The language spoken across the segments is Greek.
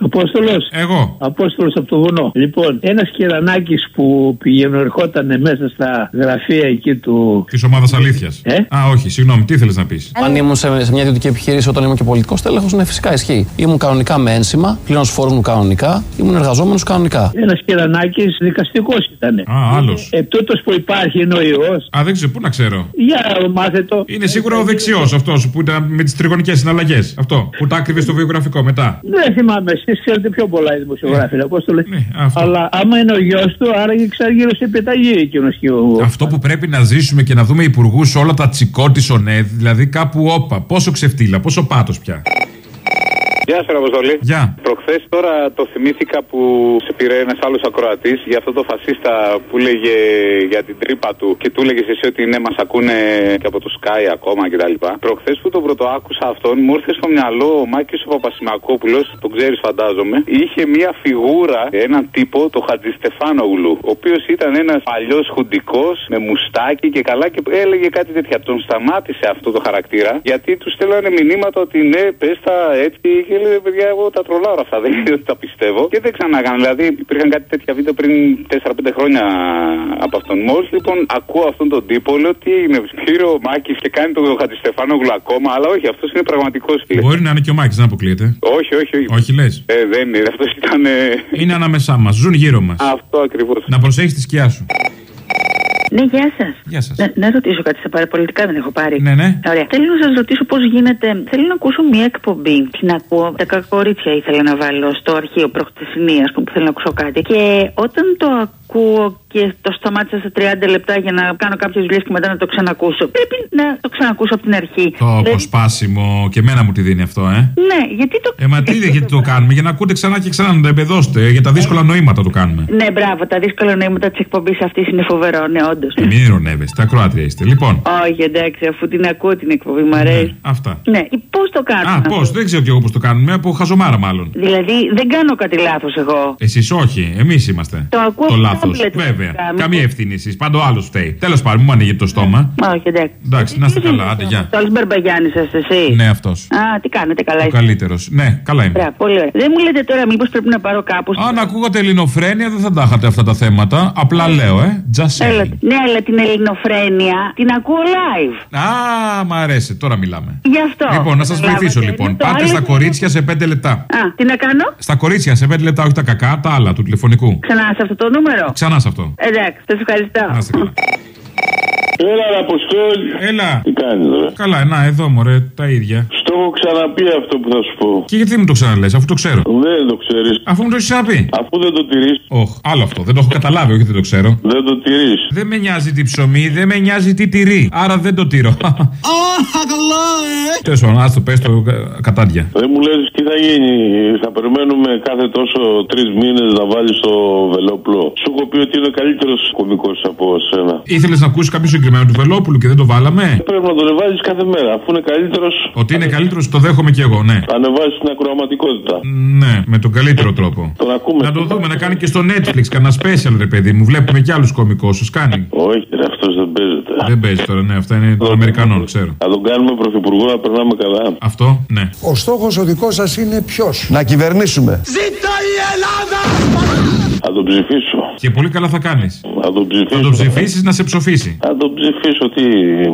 Απόστολος. Εγώ. Απόστολος από το βουνό. Λοιπόν, ένας κερανάκι που πηγαίνω ερχόταν μέσα στα γραφεία εκεί του. Της ομάδας αλήθειας. Ε; Α, όχι, συγγνώμη, τι θέλεις να πεις; Αν ήμουν σε, σε μια ιδιωτική επιχείρηση όταν ήμουν και πολιτικός τέλεχος, ναι, φυσικά ισχύει. Ήμουν κανονικά με ένσημα, πλήρω φόρου μου κανονικά, ήμουν εργαζόμενος κανονικά. Ένας κερανάκι δικαστικός ήταν. Α, άλλος. Ε, τούτος που υπάρχει είναι ο ιός. Α, δεν ξέρω, πού να ξέρω. Για μάθε το. Είναι σίγουρα ο δεξιός αυτός που ήταν με τις τριγωνικές συναλλαγές. Αυτό που τα άκριβε στο βιογραφικό μετά. Δεν θυμάμαι, εσείς ξέρετε πιο πολλά οι δημοσιογράφοι. Απόστολε. Ναι, αυτό. Αλλά άμα είναι ο γιος του, άραγε ξαργύρωσε επιταγή εκείνος και ο. Αυτό που πρέπει να ζήσουμε και να δούμε υπουργούς όλα τα τσικό της ΟΝΕΔ, δηλαδή κάπου όπα. Πόσο ξεφτύλα, πόσο πάτος πια. Γεια σας, Αποστολή. Γεια. Προχθές τώρα το θυμήθηκα που σε πήρε ένας άλλος ακροατής για αυτό το φασίστα που λέγε για την τρύπα του και του έλεγε εσύ ότι ναι, μας ακούνε και από το Sky ακόμα κτλ. Προχθές που τον πρωτοάκουσα αυτόν, μου ήρθε στο μυαλό ο Μάκης ο Παπασημακόπουλος, τον ξέρεις φαντάζομαι, είχε μία φιγούρα, έναν τύπο, το Χατζηστεφάνογλου, ο οποίος ήταν ένας παλιός χουντικός με μουστάκι και καλά και έλεγε κάτι τέτοια. Τον σταμάτησε αυτό το χαρακτήρα γιατί τους στέλνανε μηνύματα ότι ναι, πες τα έτσι και λέει παιδιά, εγώ τα τρολάρω αυτά. Δεν είναι ότι τα πιστεύω. Και δεν ξανάγανε. Δηλαδή υπήρχαν κάτι τέτοια βίντεο πριν 4-5 χρόνια από αυτόν. Μόλις λοιπόν ακούω αυτόν τον τύπο, λέω τι είναι, Σπύρο Μάκης και κάνει τον Χατζηστεφάνογλου ακόμα. Αλλά όχι, αυτός είναι πραγματικός φίλο. Μπορεί να είναι και ο Μάκης, δεν αποκλείεται. Όχι, όχι, όχι. Όχι λες. Ε, δεν είναι. Αυτός ήταν. ε, Είναι ανάμεσά μας, ζουν γύρω μας. Αυτό ακριβώς. Να προσέχεις τη σκιά σου. Ναι, γεια σας. Γεια σας. Να, να ρωτήσω κάτι σε παραπολιτικά, δεν έχω πάρει. Ναι, ναι. Ωραία. Θέλω να σας ρωτήσω πώς γίνεται. Θέλω να ακούσω μια εκπομπή. Την ακούω. Τα κακορίτσια ήθελα να βάλω στο αρχείο προχτεσινή, ας πούμε, που θέλω να ακούσω κάτι. Και όταν το ακούω και το σταμάτησα σε 30 λεπτά για να κάνω κάποιες δουλειές και μετά να το ξανακούσω. Πρέπει να το ξανακούσω από την αρχή. Το Δηλαδή- αποσπάσιμο και εμένα μου τη δίνει αυτό, ε. Ναι, γιατί το. Ε, μα τι γιατί το κάνουμε, για να ακούτε ξανά και ξανά να τα εμπεδώσετε. Για τα δύσκολα νοήματα το κάνουμε. Ναι, μπράβο. Τα δύσκολα νοήματα της εκπομπής αυτής είναι φοβερό, ναι, όντως. Ε, μην ειρωνεύεστε, ακροάτρια είστε. Λοιπόν, Όχι, εντάξει, αφού την ακούω την εκπομπή, μου αρέσει. αυτά. Ναι, πώς το κάνω. Α, πώς, δεν ξέρω κι εγώ πώς το κάνουμε, από χαζομάρα μάλλον. Δηλαδή δεν κάνω κάτι λάθος εγώ. Εσείς όχι, εμείς είμαστε. Το ακούω Το από λάθος. Τα tablet, Βέβαια. φυσικά, μήπως- Καμία ευθύνη εσείς. Πάντο άλλο φταίει. Τέλος πάντων, μου ανοίγει το στόμα. Όχι, εντάξει. Εντάξει, να είστε καλά, άντε, γεια. Το άλλο Μπαρμπαγιάννη είστε εσύ. Ναι, αυτός. Α, τι κάνετε, καλά Ο είστε; καλύτερος. Ναι, καλά είμαι. Μπράβο, πολύ ωραία. Δεν μου λέτε τώρα, μήπως πρέπει να πάρω κάπου. Αν ακούγατε ελληνοφρένεια, δεν θα τα είχατε αυτά τα θέματα. Απλά λέω, ε. Just Έλα, saying. ναι, αλλά την ελληνοφρένεια την ακούω live. Α, μ' αρέσει. Τώρα μιλάμε. Γι' αυτό. Λοιπόν, να σας Καταλάβατε. βοηθήσω λοιπόν. Είναι το Πάτε άλλο στα είναι- κορίτσια σε 5 λεπτά. Α, τι να κάνω; Στα κορίτσια σε 5 λεπτά, όχι τα κακά, τα άλλα του τηλεφωνικού. Ξανά σε αυτό το νούμερο; Ξανά σε αυτό. Εντάξει, σας ευχαριστώ. Να είστε καλά. Έλα, ρε Αποστόλη. Έλα. Τι κάνεις, ρε; Καλά, να, εδώ μωρέ, τα ίδια. Στο έχω ξαναπεί αυτό που θα σου πω. Και γιατί μου το ξαναλέ, αφού το ξέρω. Δεν το ξέρεις. Αφού μου το έχεις ξαναπεί. Αφού δεν το τηρείς, Όχ, άλλο αυτό. Δεν το έχω καταλάβει, όχι δεν το ξέρω. δεν το τηρείς. Δεν με νοιάζει τι ψωμί, δεν με νοιάζει τι τυρί. Άρα δεν το τυρώ. Τέλος πάντων, άστο, πες το ε, κατάντια. Δεν μου λες τι θα γίνει. Θα περιμένουμε κάθε τόσο τρεις μήνες να βάλεις το βελόπλο. Σου έχω πει ότι είναι καλύτερος κωμικός από σένα. Ήθελες να ακούσεις κάποιο συγκεκριμένο του Βελόπουλου και δεν το βάλαμε; Πρέπει να τον ανεβάζεις κάθε μέρα. Αφού είναι καλύτερος, Ότι είναι καλύτερος, το δέχομαι κι εγώ, ναι. θα ανεβάζεις την ακροαματικότητα. Ναι, με τον καλύτερο τρόπο. Τον ακούμε. Να το δούμε, να κάνει και στο Netflix κανένα special, ρε παιδί μου. Βλέπουμε κι άλλους κωμικούς, σας κάνει. Όχι, ρε, αυτός δεν παίζεται. Δεν παίζει τώρα, ναι, αυτά είναι των Αμερικανών, ξέρω. Θα τον κάνουμε πρωθυπουργό να περνάμε καλά. Αυτό, ναι. Ο στόχος ο δικός σας είναι ποιος; Να κυβερνήσουμε. Θα τον ψηφίσω. Και πολύ καλά θα κάνεις. Θα τον ψηφίσω. Θα το ψηφίσεις να σε ψοφήσει. Θα τον ψηφίσω. Τι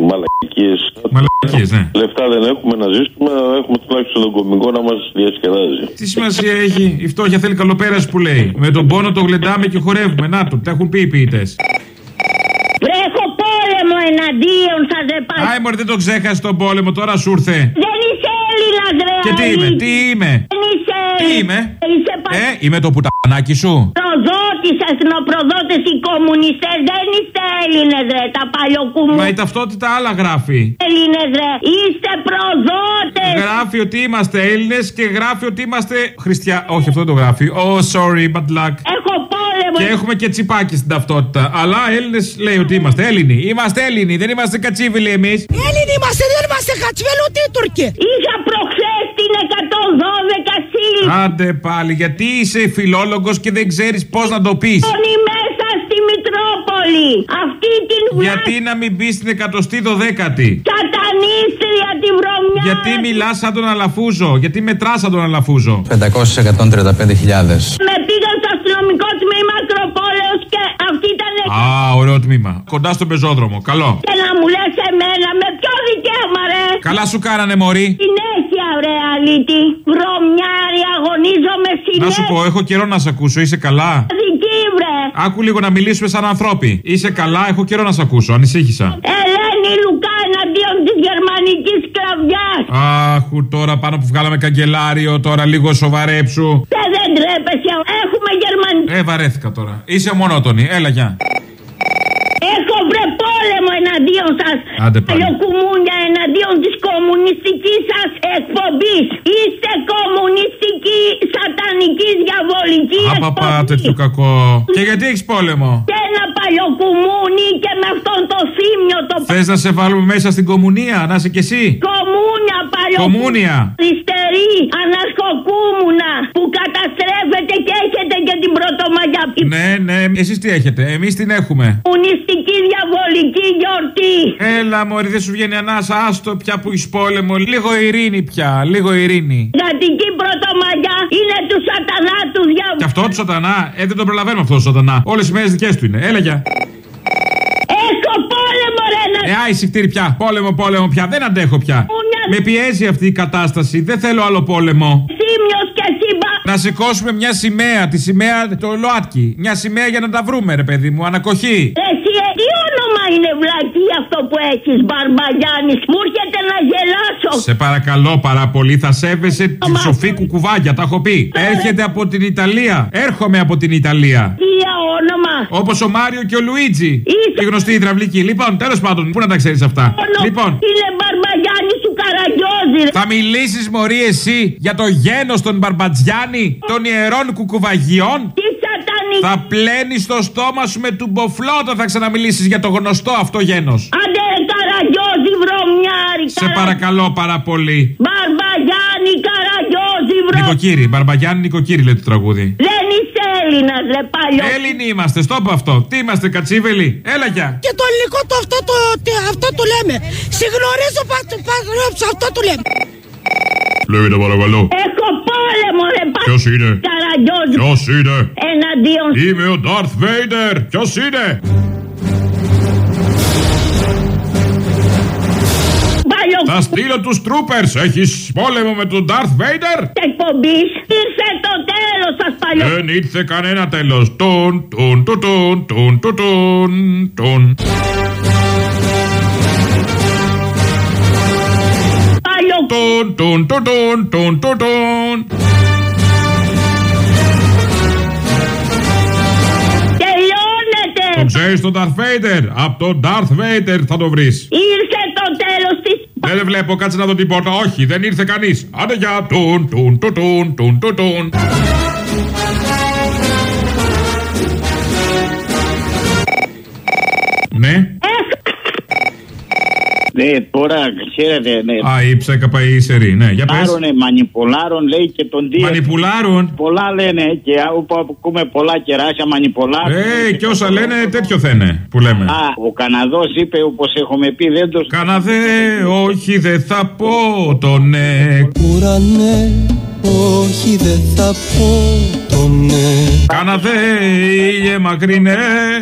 μαλακίες. Μαλακίες, ναι. Λεφτά δεν έχουμε να ζήσουμε, έχουμε τουλάχιστον τον κομικό να μας διασκεδάζει. Τι σημασία έχει, η φτώχεια θέλει καλοπέραση που λέει. Με τον πόνο το γλεντάμε και χορεύουμε. Να το, τα έχουν πει οι ποιητές. Βρέχω πόλεμο εναντίον σα, ρε πα... Άι, μωρέ, δεν το ξέχασε τον πόλεμο, τώρα σου ήρθε. Δεν είσαι Έλληνας, ρε Και τι είμαι, αλήτη. τι είμαι; Δεν είσαι Τι είμαι; Είσαι πα... Ε, είμαι το πουτανάκι σου. Προδότης, εθνοπροδότες, οι κομμουνιστές δεν είστε Έλληνες ρε, τα παλιοκουμού. Μα η ταυτότητα άλλα γράφει. Έλληνες ρε, είστε προδότες. Γράφει ότι είμαστε Έλληνες και γράφει ότι είμαστε Χριστιά. Όχι, αυτό δεν το γράφει. Oh, sorry, bad luck. Έχω πόλεμο. Και έχουμε και τσιπάκι στην ταυτότητα. Αλλά Έλληνες λέει ότι είμαστε Έλληνοι. Είμαστε Έλληνοι, δεν είμαστε κατσίβιλοι εμείς. Έλληνοι είμαστε, δεν είμαστε χατσβέλ ούτε οι Τούρκοι. Είχα προχθές την 112 σύλληψη. Άντε πάλι, γιατί είσαι φιλόλογος και δεν ξέρεις πώς να το πεις; μέσα στη Μητρόπολη. Αυτή την βλάστη Γιατί να μην μπει στην εκατοστή δωδέκατη; σατανίστρια τη βρωμιά Γιατί μιλάς σαν τον Αλαφούζο, γιατί μετράς σαν τον Αλαφούζο; 535.000. Με πήγαν στο αστυνομικό τμήμα Ακροπόλεως και αυτή ήταν Α, ωραίο τμήμα. Κοντά στον πεζόδρομο. Καλό. και να μου λες εμένα με ποιο δικαίωμα ρε. Καλά σου κάνανε, Μωρή. Συνέχεια ρε αλήτη. Βρωμιάρι αγωνίζομαι Να συνέχεια. σου πω, έχω καιρό να σε ακούσω. Είσαι καλά; Δική βρε. Άκου λίγο να μιλήσουμε σαν ανθρώποι. Είσαι καλά, έχω καιρό να σε ακούσω. Ανησύχησα. Ελένη Λουκά εναντίον της γερμανικής σκλαβιάς. Άχου τώρα πάνω που βγάλαμε καγκελάριο, τώρα λίγο σοβαρέψου. Και δεν τρέπεσαι. Έχουμε γερμανική. Ε, βαρέθηκα τώρα. Είσαι μονότονη. Έλα, γεια. Έχω βρε πόλεμο εναντίον σας. Άντε πάλι. Παλιοκουμούνια εναντίον της κομμουνιστικής σας εκπομπής. Είστε κομμουνιστική, σατανική, διαβολική Απαπα, εκπομπή. τέτοιο κακό. Και γιατί έχεις πόλεμο; Και ένα παλιοκουμούνι και με αυτόν το θύμιο το Θες να σε βάλουμε μέσα στην κομμουνία, να είσαι κι εσύ. Κομμούνια παλιοκουμούνια. Κομμούνια. Αριστερή, αναρχοκούμουνα που καταστρέφεται και έχετε και την πρωτομαγιά. Η Ναι, ναι, εσείς τι έχετε, εμείς την έχουμε. κομμουνιστική διαβολική γιορτή. Έλα, Μωρή, δεν σου βγαίνει ανάσα, άστο πια που έχει πόλεμο. Λίγο ειρήνη πια, λίγο ειρήνη. Γατική πρωτομαγιά είναι τους σατανά του διαβολικού. Και αυτό του σατανά, ε, δεν τον προλαβαίνουμε αυτό του σατανά. Όλες οι μέρες δικές του είναι. Έλα, γεια. Έχω πόλεμο ρε να... Ε, άι, συχτήρι πια. Πόλεμο, πόλεμο πια. Δεν αντέχω πια. Με πιέζει αυτή η κατάσταση. Δεν θέλω άλλο πόλεμο. Θύμιος και σύμπα. Να σηκώσουμε μια σημαία, τη σημαία το ΛΟΑΤΚΙ. Μια σημαία για να τα βρούμε, ρε παιδί μου. Ανακοχή. Εσύ, ε, τι όνομα είναι βλακή αυτό που έχεις Μπαρμπαγιάννης; Μου έρχεται να γελάσω. Σε παρακαλώ πάρα πολύ, θα σέβεσαι τη σοφή κουκουβάγια, τα έχω πει. Έρχεται από την Ιταλία. Έρχομαι από την Ιταλία. Τι όνομα. Όπως ο Μάριο και ο Λουίτζι. Είσαι- Η γνωστή υδραυλική. Λοιπόν, τέλος πάντων, πού να τα ξέρεις αυτά; Όνομα. Λοιπόν, Είναι Μπαρμπαγιάννη του Καραγκιόζη. ρε. θα μιλήσεις, Μωρή, εσύ για το γένος των Μπαρμπατζιάννη, των ιερών κουκουβαγιών; Τι σατανική. Θα πλένεις το στόμα σου με τουμποφλό όταν θα ξαναμιλήσεις για το γνωστό αυτό γένος. Άντε ρε Καραγκιόζη βρωμιάρη. Σε παρακαλώ πάρα πολύ. Μπαρμπαγιάννη Καραγκιόζη βρωμιάρη. Νοικοκύρη, Μπαρμπαγιάννη Νοικοκύρη λέει το τραγούδι. Δεν είσαι Έλληνας ρε παλιό. Έλληνοι είμαστε, στο πω αυτό. Τι είμαστε, κατσίβελοι; Έλα γεια. Και το ελληνικό το αυτό το, τε- αυτό το λέμε. Συγνωρίζω πατρόψο, αυτό το λέμε. Λέγεται παρακαλώ. Έχω πόλεμο ρε πα... Ποιος είναι; Καραγκιόζη. Ποιος είναι; Εναντίον. Είμαι ο Darth Vader. Ποιος είναι; Θα στείλω τους troopers. Έχεις πόλεμο με τον Darth Vader? εκπομπής ήρθε το τέλος σας παλιό. Δεν ήρθε κανένα τέλος. Τουν, τουν, τουν, τουν, τουν, τουν, τουν, τουν. Παλιό. Τουν, τουν, τουν, τουν, τουν, τουν, τουν. Τελειώνεται. Το ξέρεις τον Darth Vader? Από τον Darth Vader θα το βρεις. Ήρθε το τέλος της Δεν δεν βλέπω, κάτσε να δω την πόρτα. Όχι, δεν ήρθε κανείς. Άντε για τουν, τουν, τουν, τουν, τουν, τουν, Ναι, τώρα ξέρετε, ναι. Α, η ψέκαπα η σερή. Ναι, για πες. Μανιπουλάρουν, μανιπουλάρουν λέει και τον Δία. Μανιπουλάρουν. Πολλά λένε και όπου ακούμε πολλά κεράσια μανιπουλάρουν. Ε, και όσα λένε τέτοιο θα είναι που λέμε. Α, ο Καναδός είπε όπως έχουμε πει δεν το. Καναδέ, όχι δεν θα πω το ναι. Ουρανέ, όχι δεν θα πω το ναι Καναδέ, ήλιε μακρινέ.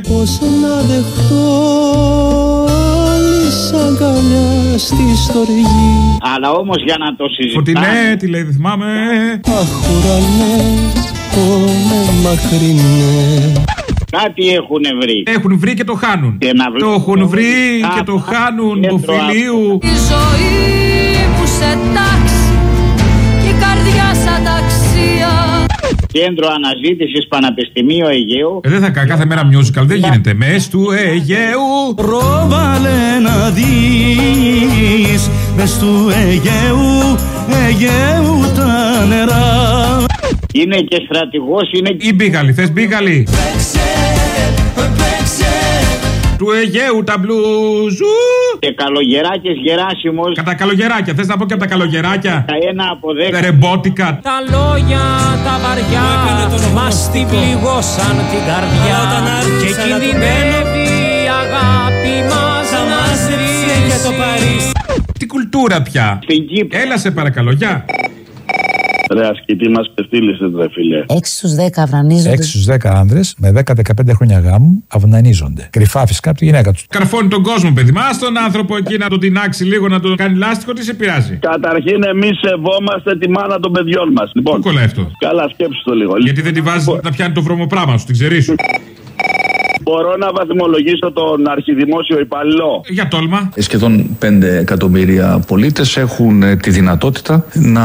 Πώς να δεχτώ άλλης αγκαλιά στη στοργή Αλλά όμως για να το συζητάμε. Φωτεινέ, τι λέει, δεν θυμάμαι. Αχ ουρανέ, πόνε μακρινές Κάτι έχουν βρει. Έχουν βρει και το χάνουν. Και να βρει- Το έχουν βρει Α, και το χάνουν κέντρο του φιλίου. Η ζωή μου σε τάξη Κέντρο αναζήτησης Πανεπιστημίου Αιγαίου. Ε, δεν θα κάνει κάθε μέρα musical, δεν γίνεται. Μες του Αιγαίου. Πρόβαλε να δεις μες του Αιγαίου, Αιγαίου τα νερά Είναι και στρατηγός, είναι Ή μπίγαλη, θες μπίγαλη. Του Αιγαίου τα μπλουζού. Και καλογεράκες Γεράσιμος. Κατά καλογεράκια, θες να πω και από τα καλογεράκια; Ένα από δέκα. Ρεμπότικα. Τα λόγια τα βαριά μας την πληγώσαν την καρδιά και κινδυνεύει η αγάπη μας να σβήσει Τι κουλτούρα πια. Στην Κύπρο. Έλα σε παρακαλώ, γεια. Ρε ασκητή μας πεστήλησε, ρε φίλε. 6 στους 10 αυνανίζονται. 6 στους 10 άνδρες με 10-15 χρόνια γάμου αυνανίζονται. Κρυφά φυσικά από τη γυναίκα τους. Καρφώνει τον κόσμο, παιδί. Μα τον άνθρωπο εκεί να τον τεινάξει λίγο, να τον κάνει λάστιχο, τι σε πειράζει; Καταρχήν, εμείς σεβόμαστε τη μάνα των παιδιών μας. Λοιπόν, Πού κολλάει αυτό; καλά, σκέψου το λίγο. Γιατί δεν τη βάζεις να πιάνει το βρωμοπράμα σου, την ξέρεις σου. Μπορώ να βαθμολογήσω τον αρχιδημόσιο υπαλληλό. Για τόλμα. Σχεδόν 5 εκατομμύρια πολίτες έχουν ε, τη δυνατότητα να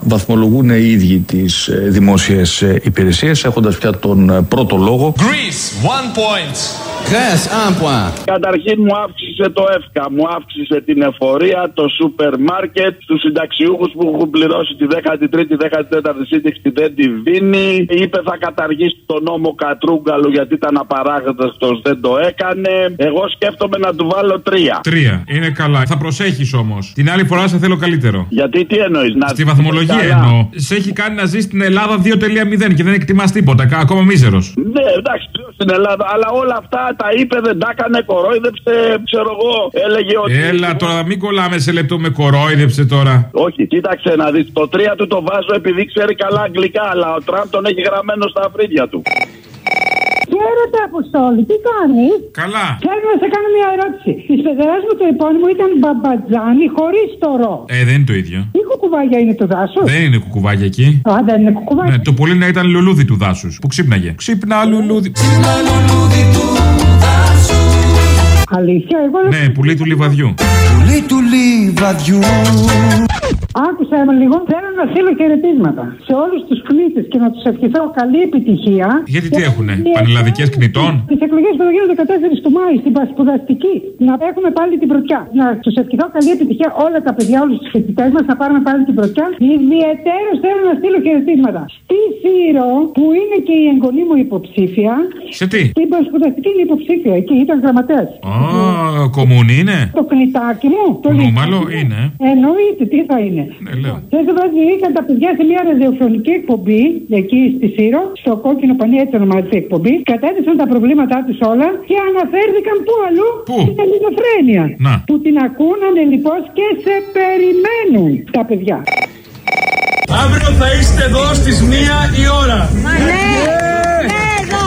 βαθμολογούν οι ίδιοι τις ε, δημόσιες ε, υπηρεσίες έχοντας πια τον ε, πρώτο λόγο. Greece, one point. Grèce, un point. Καταρχήν μου αύξησε το ΕΦΚΑ, μου αύξησε την εφορία, το σούπερ μάρκετ, τους συνταξιούχους που έχουν πληρώσει τη 13η, 14η σύνταξη δεν τη δίνει. Είπε θα καταργήσει τον νόμο Κατρούγκαλο γιατί ήταν απαράγραφο, δεν το έκανε. Εγώ σκέφτομαι να του βάλω τρία. Τρία. Είναι καλά. Θα προσέχεις όμως. Την άλλη φορά σε θέλω καλύτερο. Γιατί τι εννοείς, να Στη βαθμολογία καλά. εννοώ. Σε έχει κάνει να ζεις στην Ελλάδα 2.0 και δεν εκτιμάς τίποτα. κα- Ακόμα μίζερος. Ναι, εντάξει, ζω στην Ελλάδα, αλλά όλα αυτά τα είπε, δεν τα έκανε, κορόιδεψε, ξέρω εγώ. Έλεγε ότι. Έλα τώρα, μην κολλάμε σε λεπτό με κορόιδεψε τώρα. Όχι, κοίταξε να δεις. Το τρία του το βάζω επειδή ξέρει καλά αγγλικά, αλλά ο Τραμπ τον έχει γραμμένο στα φρύδια του. Χαίρετε, Αποστόλη, τι κάνεις; Καλά. Θέλω να σε κάνω μια ερώτηση. Της πεδερά μου το επώνυμο ήταν Μπαμπατζάνη χωρίς το ρο. Ε, δεν είναι το ίδιο. Τι κουκουβάγια είναι του δάσου. Δεν είναι κουκουβάγια εκεί. Α, δεν είναι κουκουβάγια. Ναι, το πολύ να ήταν λουλούδι του δάσους. Που ξύπναγε. Ξύπνα λουλούδι. Αλήθεια, εγώ δεν. Ναι, πουλί του λιβαδιού. Πουλί του λιβαδιού. Άκουσα με λίγο. Θέλω να στείλω χαιρετίσματα σε όλους τους κνήτε και να τους ευχηθώ καλή επιτυχία. Γιατί τι έχουνε, πανελλαδικές κνητών; Τι εκλογές που θα γίνουν 14 του Μάη στην Πασπουδαστική. Να έχουμε πάλι την πρωτιά. Να τους ευχηθώ καλή επιτυχία όλα τα παιδιά, όλους τους φοιτητές μας να πάρουμε πάλι την πρωτιά. Ιδιαιτέρως θέλω να στείλω χαιρετίσματα. Στη Σύρο, που είναι και η εγγονή μου υποψήφια. Σε τι; Στην Πασπουδαστική είναι υποψήφια. Εκεί ήταν γραμματέας. Α, κομμούνι είναι; Το κνητάκι μου. Το Νούμαλο λιθάκι μου. είναι. Εννοείται, τι θα είναι. Ναι, λέω. Χθε το βράδυ είχαν τα παιδιά σε μια ραδιοφωνική εκπομπή εκεί στη Σύρο, στο κόκκινο πανί, έτσι ονομάζεται η εκπομπή. Κατέθεσαν τα προβλήματά του όλας και αναφέρθηκαν πού αλλού Πού; στην ελληνοφρένεια. Να. Που την ακούνανε λοιπόν και σε περιμένουν τα παιδιά. Αύριο θα είστε εδώ στις μία η ώρα. Μα ναι, ναι, εδώ.